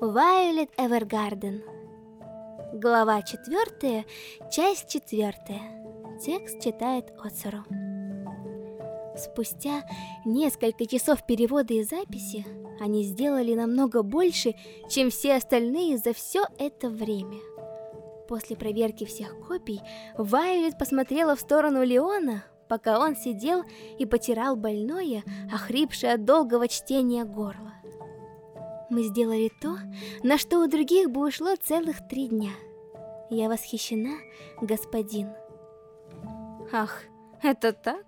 Вайолет Эвергарден. Глава 4, часть 4 Текст читает Оцеру. Спустя несколько часов перевода и записи Они сделали намного больше, чем все остальные за все это время. После проверки всех копий, Вайолет посмотрела в сторону Леона, пока он сидел и потирал больное, охрипшее от долгого чтения горло. Мы сделали то, на что у других бы ушло целых три дня. Я восхищена, господин. Ах, это так?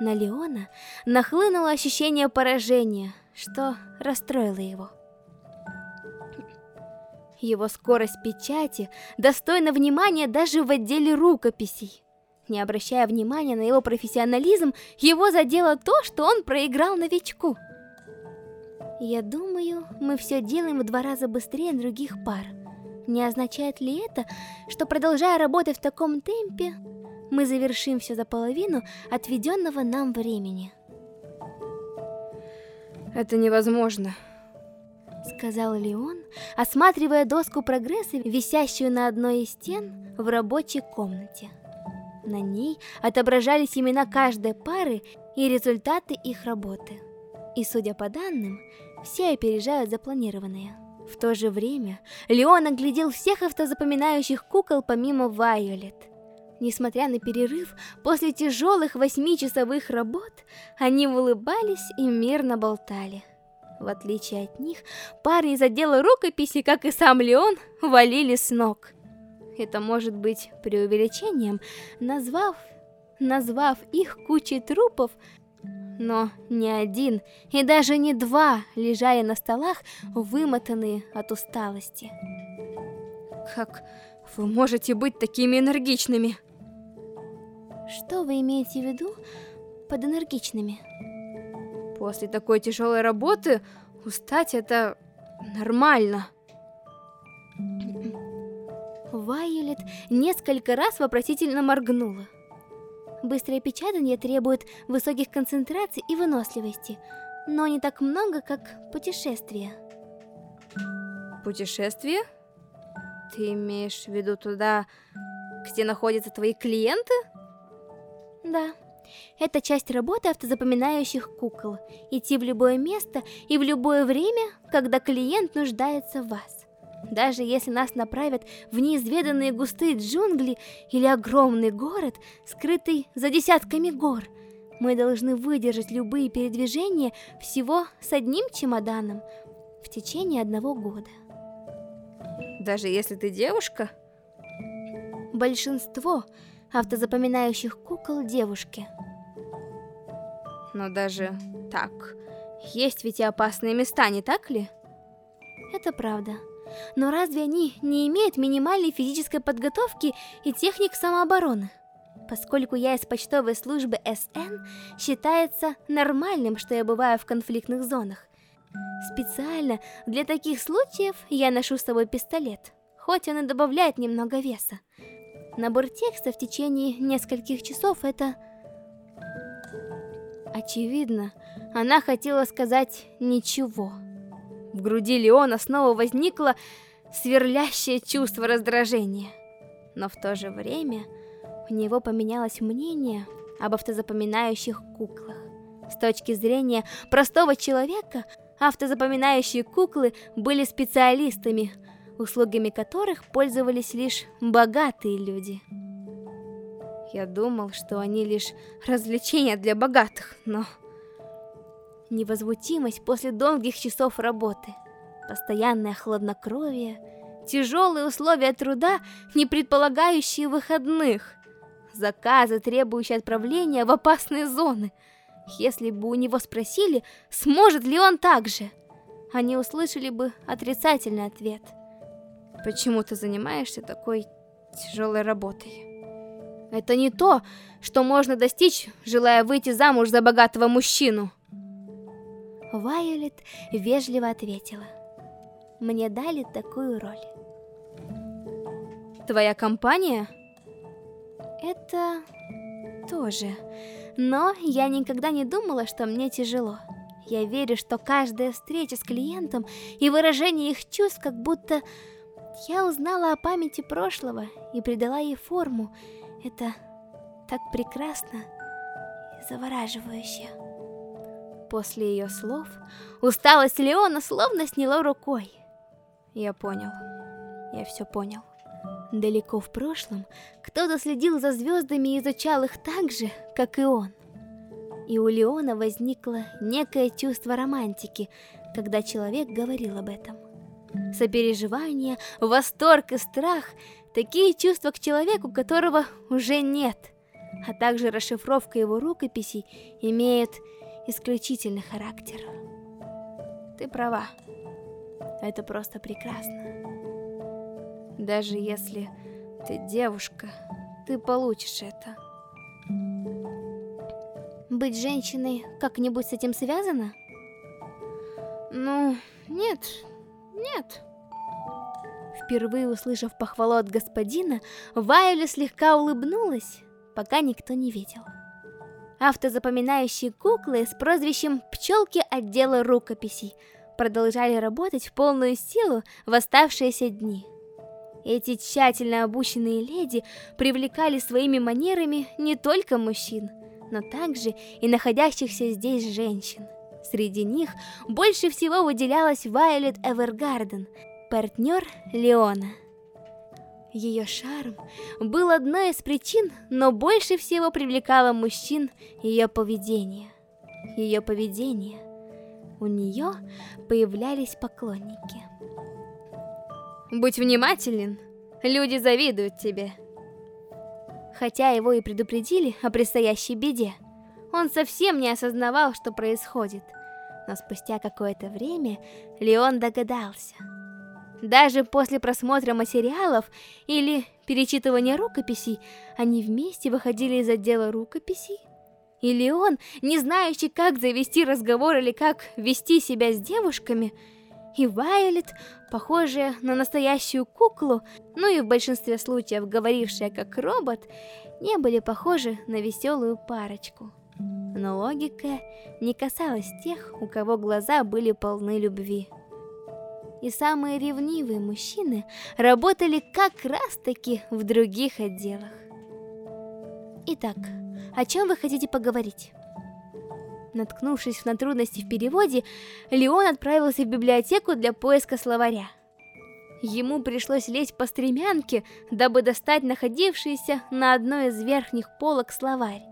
На Леона нахлынуло ощущение поражения, что расстроило его. Его скорость печати достойна внимания даже в отделе рукописей. Не обращая внимания на его профессионализм, его задело то, что он проиграл новичку. Я думаю, мы все делаем в два раза быстрее других пар. Не означает ли это, что продолжая работать в таком темпе, мы завершим все за половину отведенного нам времени? Это невозможно сказал Леон, осматривая доску прогресса, висящую на одной из стен в рабочей комнате. На ней отображались имена каждой пары и результаты их работы. И, судя по данным, все опережают запланированные. В то же время Леон оглядел всех автозапоминающих кукол помимо Вайолет. Несмотря на перерыв, после тяжелых восьмичасовых работ, они улыбались и мирно болтали. В отличие от них, пары из отдела рукописи, как и сам Леон, валили с ног. Это может быть преувеличением, назвав, назвав их кучей трупов, но не один и даже не два лежали на столах, вымотанные от усталости. Как вы можете быть такими энергичными? Что вы имеете в виду под энергичными? После такой тяжелой работы устать это нормально. Вайолет несколько раз вопросительно моргнула. Быстрое печатание требует высоких концентраций и выносливости, но не так много, как путешествие. Путешествие? Ты имеешь в виду туда, где находятся твои клиенты? Да. Это часть работы автозапоминающих кукол. Идти в любое место и в любое время, когда клиент нуждается в вас. Даже если нас направят в неизведанные густые джунгли или огромный город, скрытый за десятками гор, мы должны выдержать любые передвижения всего с одним чемоданом в течение одного года. Даже если ты девушка? Большинство автозапоминающих кукол девушки. Но даже так, есть ведь и опасные места, не так ли? Это правда. Но разве они не имеют минимальной физической подготовки и техник самообороны? Поскольку я из почтовой службы СН, считается нормальным, что я бываю в конфликтных зонах. Специально для таких случаев я ношу с собой пистолет, хоть он и добавляет немного веса. Набор текста в течение нескольких часов это... Очевидно, она хотела сказать «ничего». В груди Леона снова возникло сверлящее чувство раздражения. Но в то же время у него поменялось мнение об автозапоминающих куклах. С точки зрения простого человека, автозапоминающие куклы были специалистами, услугами которых пользовались лишь богатые люди. Я думал, что они лишь развлечения для богатых, но невозмутимость после долгих часов работы, постоянное хладнокровие, тяжелые условия труда, не предполагающие выходных, заказы, требующие отправления в опасные зоны. Если бы у него спросили, сможет ли он так же, они услышали бы отрицательный ответ. Почему ты занимаешься такой тяжелой работой? Это не то, что можно достичь, желая выйти замуж за богатого мужчину. Вайолет вежливо ответила. Мне дали такую роль. Твоя компания? Это тоже. Но я никогда не думала, что мне тяжело. Я верю, что каждая встреча с клиентом и выражение их чувств, как будто я узнала о памяти прошлого и придала ей форму. Это так прекрасно и завораживающе. После ее слов усталость Леона словно сняла рукой. Я понял. Я все понял. Далеко в прошлом кто-то следил за звездами и изучал их так же, как и он. И у Леона возникло некое чувство романтики, когда человек говорил об этом. Сопереживание, восторг и страх – такие чувства к человеку, которого уже нет, а также расшифровка его рукописей имеют исключительный характер. Ты права. Это просто прекрасно. Даже если ты девушка, ты получишь это. Быть женщиной как-нибудь с этим связано? Ну, нет, нет. Впервые услышав похвалу от господина, Вайоля слегка улыбнулась, пока никто не видел. Автозапоминающие куклы с прозвищем «Пчелки отдела рукописей» продолжали работать в полную силу в оставшиеся дни. Эти тщательно обученные леди привлекали своими манерами не только мужчин, но также и находящихся здесь женщин. Среди них больше всего выделялась Вайолет Эвергарден, партнер Леона. Ее шарм был одной из причин, но больше всего привлекало мужчин ее поведение. Ее поведение. У нее появлялись поклонники. Будь внимателен, люди завидуют тебе. Хотя его и предупредили о предстоящей беде, он совсем не осознавал, что происходит. Но спустя какое-то время Леон догадался – даже после просмотра материалов или перечитывания рукописей, они вместе выходили из отдела рукописей? Или он, не знающий, как завести разговор или как вести себя с девушками, и Вайолет, похожая на настоящую куклу, ну и в большинстве случаев говорившая как робот, не были похожи на веселую парочку. Но логика не касалась тех, у кого глаза были полны любви и самые ревнивые мужчины работали как раз-таки в других отделах. Итак, о чем вы хотите поговорить? Наткнувшись на трудности в переводе, Леон отправился в библиотеку для поиска словаря. Ему пришлось лезть по стремянке, дабы достать находившийся на одной из верхних полок словарь.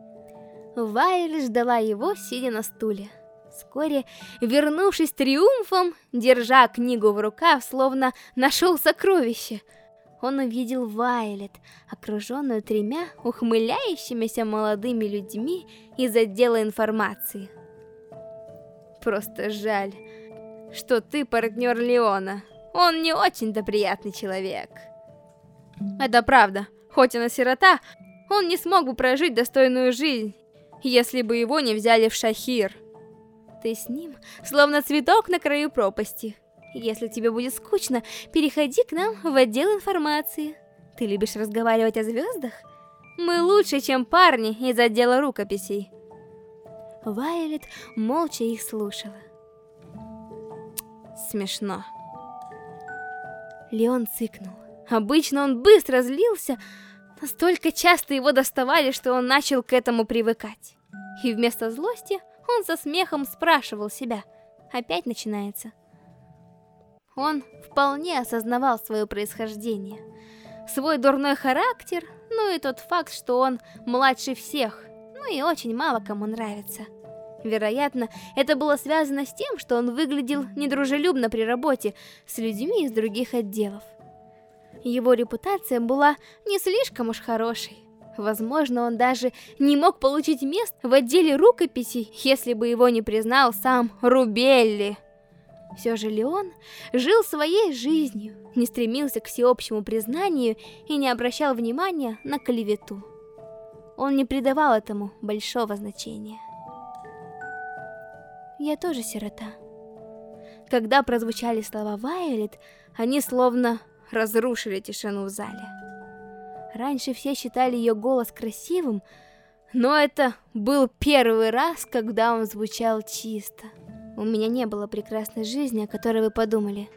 Вайль ждала его, сидя на стуле. Вскоре, вернувшись триумфом, держа книгу в руках, словно нашел сокровище, он увидел Вайлет, окруженную тремя ухмыляющимися молодыми людьми из отдела информации. Просто жаль, что ты партнер Леона. Он не очень-то приятный человек. Это правда. Хоть он и сирота, он не смог бы прожить достойную жизнь, если бы его не взяли в Шахир ты с ним, словно цветок на краю пропасти. Если тебе будет скучно, переходи к нам в отдел информации. Ты любишь разговаривать о звездах? Мы лучше, чем парни из отдела рукописей. Вайолет молча их слушала. Смешно. Леон цыкнул. Обычно он быстро злился, настолько часто его доставали, что он начал к этому привыкать. И вместо злости он со смехом спрашивал себя, опять начинается. Он вполне осознавал свое происхождение, свой дурной характер, ну и тот факт, что он младше всех, ну и очень мало кому нравится. Вероятно, это было связано с тем, что он выглядел недружелюбно при работе с людьми из других отделов. Его репутация была не слишком уж хорошей. Возможно, он даже не мог получить место в отделе рукописей, если бы его не признал сам Рубелли. Все же Леон жил своей жизнью, не стремился к всеобщему признанию и не обращал внимания на клевету. Он не придавал этому большого значения. Я тоже сирота. Когда прозвучали слова Вайолет, они словно разрушили тишину в зале. Раньше все считали ее голос красивым, но это был первый раз, когда он звучал чисто. У меня не было прекрасной жизни, о которой вы подумали.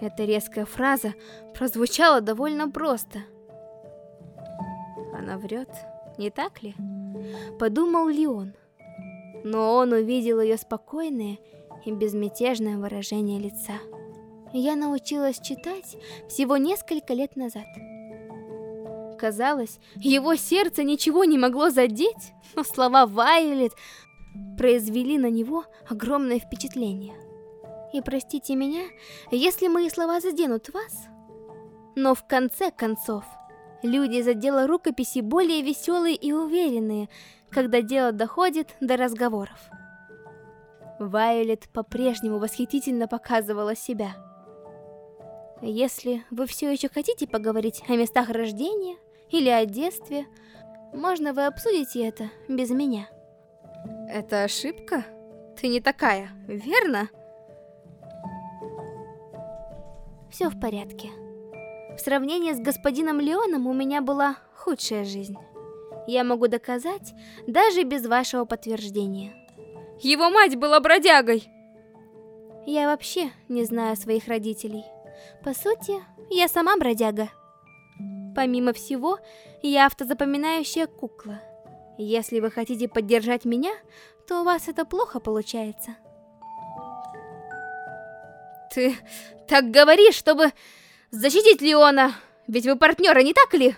Эта резкая фраза прозвучала довольно просто. Она врет, не так ли? Подумал Леон. Но он увидел ее спокойное и безмятежное выражение лица. Я научилась читать всего несколько лет назад. Казалось, его сердце ничего не могло задеть, но слова Вайолет произвели на него огромное впечатление. И простите меня, если мои слова заденут вас, но в конце концов, люди за дело рукописи более веселые и уверенные, когда дело доходит до разговоров. Вайолет по-прежнему восхитительно показывала себя. Если вы все еще хотите поговорить о местах рождения или о детстве, можно вы обсудите это без меня. Это ошибка? Ты не такая, верно? Все в порядке. В сравнении с господином Леоном у меня была худшая жизнь. Я могу доказать, даже без вашего подтверждения. Его мать была бродягой! Я вообще не знаю своих родителей. По сути, я сама бродяга. Помимо всего, я автозапоминающая кукла. Если вы хотите поддержать меня, то у вас это плохо получается. Ты так говоришь, чтобы защитить Леона, ведь вы партнеры, не так ли?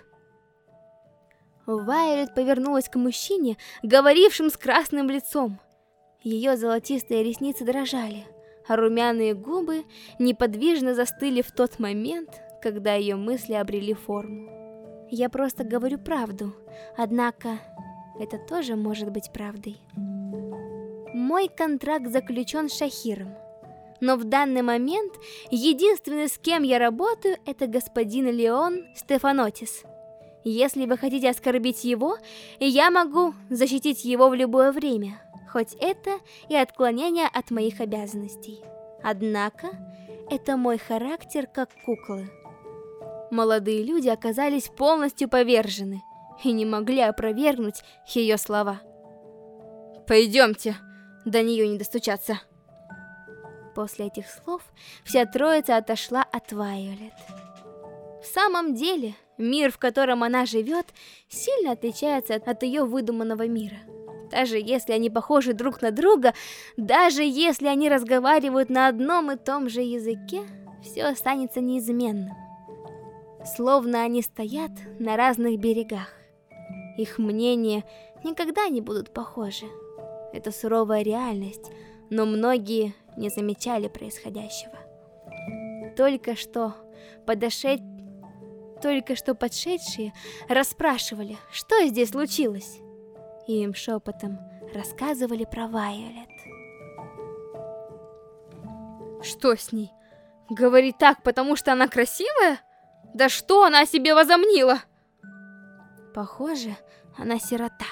Вайолет повернулась к мужчине, говорившим с красным лицом. Ее золотистые ресницы дрожали, а румяные губы неподвижно застыли в тот момент, когда ее мысли обрели форму. Я просто говорю правду, однако это тоже может быть правдой. Мой контракт заключен с Шахиром, но в данный момент единственный, с кем я работаю, это господин Леон Стефанотис. Если вы хотите оскорбить его, я могу защитить его в любое время, хоть это и отклонение от моих обязанностей. Однако, это мой характер как куклы. Молодые люди оказались полностью повержены и не могли опровергнуть ее слова. «Пойдемте, до нее не достучаться». После этих слов вся троица отошла от Вайолет. В самом деле, мир, в котором она живет, сильно отличается от ее выдуманного мира. Даже если они похожи друг на друга, даже если они разговаривают на одном и том же языке, все останется неизменным. Словно они стоят на разных берегах. Их мнения никогда не будут похожи. Это суровая реальность, но многие не замечали происходящего. Только что подошедшие, только что подшедшие расспрашивали, что здесь случилось. И им шепотом рассказывали про Вайолет. Что с ней? Говорит так, потому что она красивая? Да что она о себе возомнила? Похоже, она сирота.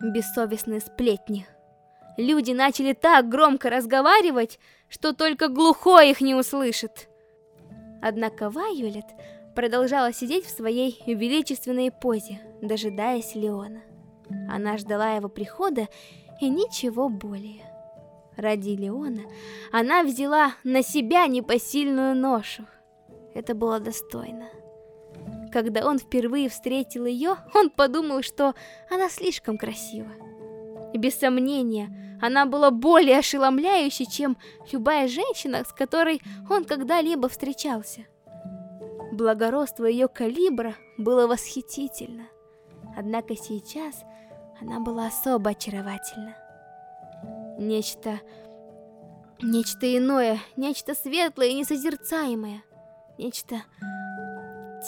Бессовестные сплетни. Люди начали так громко разговаривать, что только глухой их не услышит. Однако Вайолет продолжала сидеть в своей величественной позе, дожидаясь Леона. Она ждала его прихода и ничего более. Ради Леона она взяла на себя непосильную ношу. Это было достойно. Когда он впервые встретил ее, он подумал, что она слишком красива. Без сомнения, она была более ошеломляющей, чем любая женщина, с которой он когда-либо встречался. Благородство ее калибра было восхитительно. Однако сейчас она была особо очаровательна. Нечто... Нечто иное, нечто светлое и несозерцаемое. Нечто...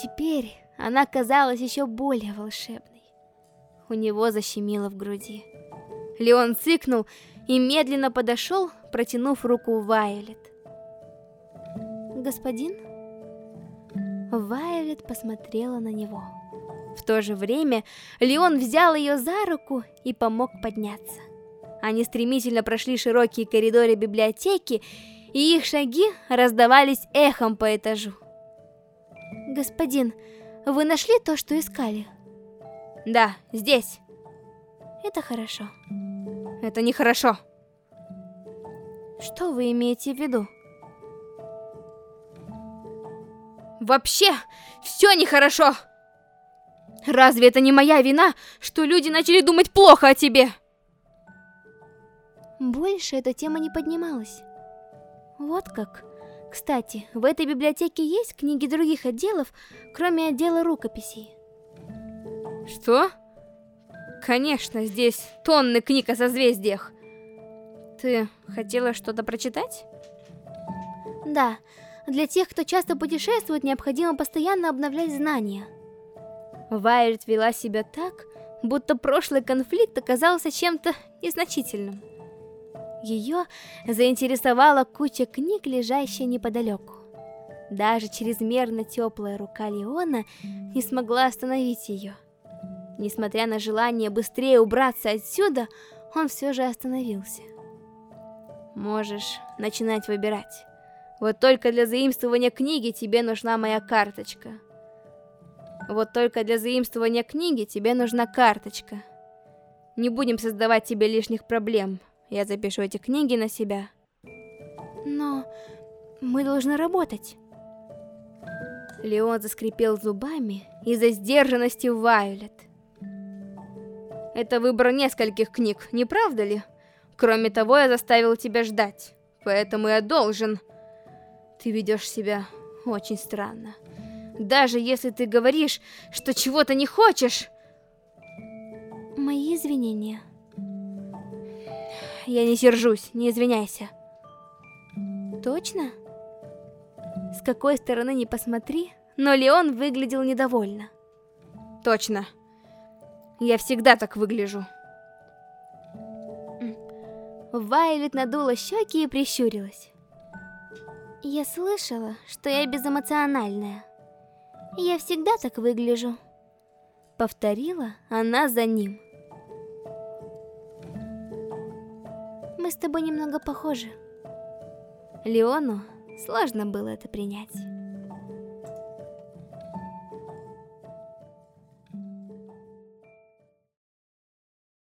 Теперь она казалась еще более волшебной. У него защемило в груди. Леон цыкнул и медленно подошел, протянув руку Вайолет. «Господин?» Вайолет посмотрела на него. В то же время Леон взял ее за руку и помог подняться. Они стремительно прошли широкие коридоры библиотеки, и их шаги раздавались эхом по этажу. «Господин, вы нашли то, что искали?» «Да, здесь». «Это хорошо». «Это нехорошо». Что вы имеете в виду? Вообще, все нехорошо. Разве это не моя вина, что люди начали думать плохо о тебе? Больше эта тема не поднималась. Вот как. Кстати, в этой библиотеке есть книги других отделов, кроме отдела рукописей. Что? Конечно, здесь тонны книг о созвездиях. Ты хотела что-то прочитать? Да, для тех, кто часто путешествует, необходимо постоянно обновлять знания. Вайрт вела себя так, будто прошлый конфликт оказался чем-то незначительным. Ее заинтересовала куча книг, лежащая неподалеку. Даже чрезмерно теплая рука Леона не смогла остановить ее. Несмотря на желание быстрее убраться отсюда, он все же остановился. Можешь начинать выбирать. Вот только для заимствования книги тебе нужна моя карточка. Вот только для заимствования книги тебе нужна карточка. Не будем создавать тебе лишних проблем. Я запишу эти книги на себя. Но мы должны работать. Леон заскрипел зубами из-за сдержанности Вайолет. Это выбор нескольких книг, не правда ли? Кроме того, я заставил тебя ждать, поэтому я должен... Ты ведешь себя очень странно. Даже если ты говоришь, что чего-то не хочешь... Мои извинения. Я не сержусь, не извиняйся. Точно? С какой стороны не посмотри, но Леон выглядел недовольно. Точно. Я всегда так выгляжу. Вайлет надула щеки и прищурилась. Я слышала, что я безэмоциональная. Я всегда так выгляжу. Повторила она за ним. С тобой немного похожи. Леону сложно было это принять.